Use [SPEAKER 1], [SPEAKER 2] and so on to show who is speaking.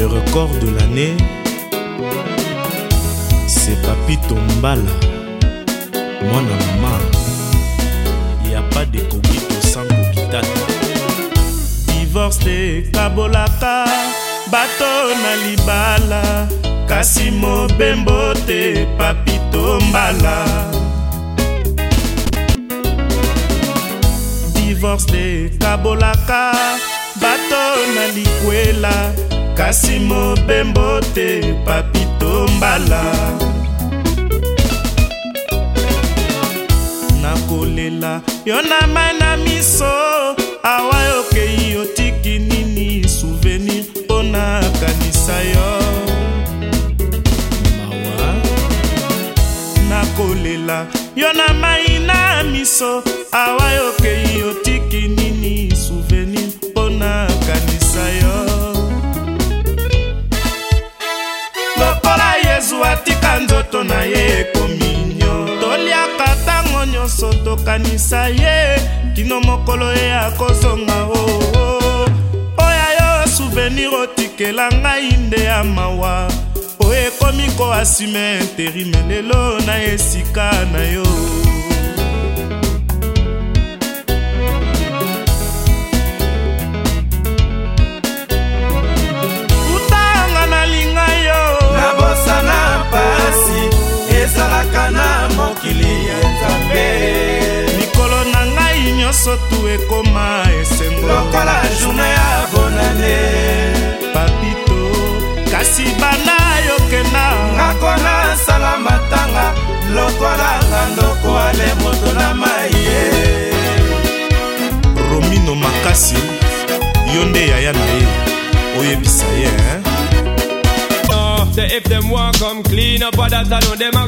[SPEAKER 1] Le record de l'année, c'est Papi Tombala, mon maman. Y a pas de Kobito sans Kobitata. Divorce de Kabolaka,
[SPEAKER 2] bato na libala. Kasi mobembo te Papi Tombala. Divorce de Kabolaka, bato na likwela. kasi mobembo te papito mbala nakolela yo na mai na miso awa yokei otiki nini souvenir mpo na kanisa yo mawa nakolela yo na mai na miso awa yokei otiki nini biso tokanisa ye kino mokolo ye akozonga oo oh, oh. oyo yo souvenir otikela ngai nde ya mawa oyo ekomi koasime interime lelo na esika na yo ekoma esengo lokola journe ya bonane papito kasi bana yokenda ngako nasala matanga lokola ngandoko ale moto na mai ye romino makasi yo nde yaya na ye oyebisa ye eh? Say if them want come clean up, but that I know them a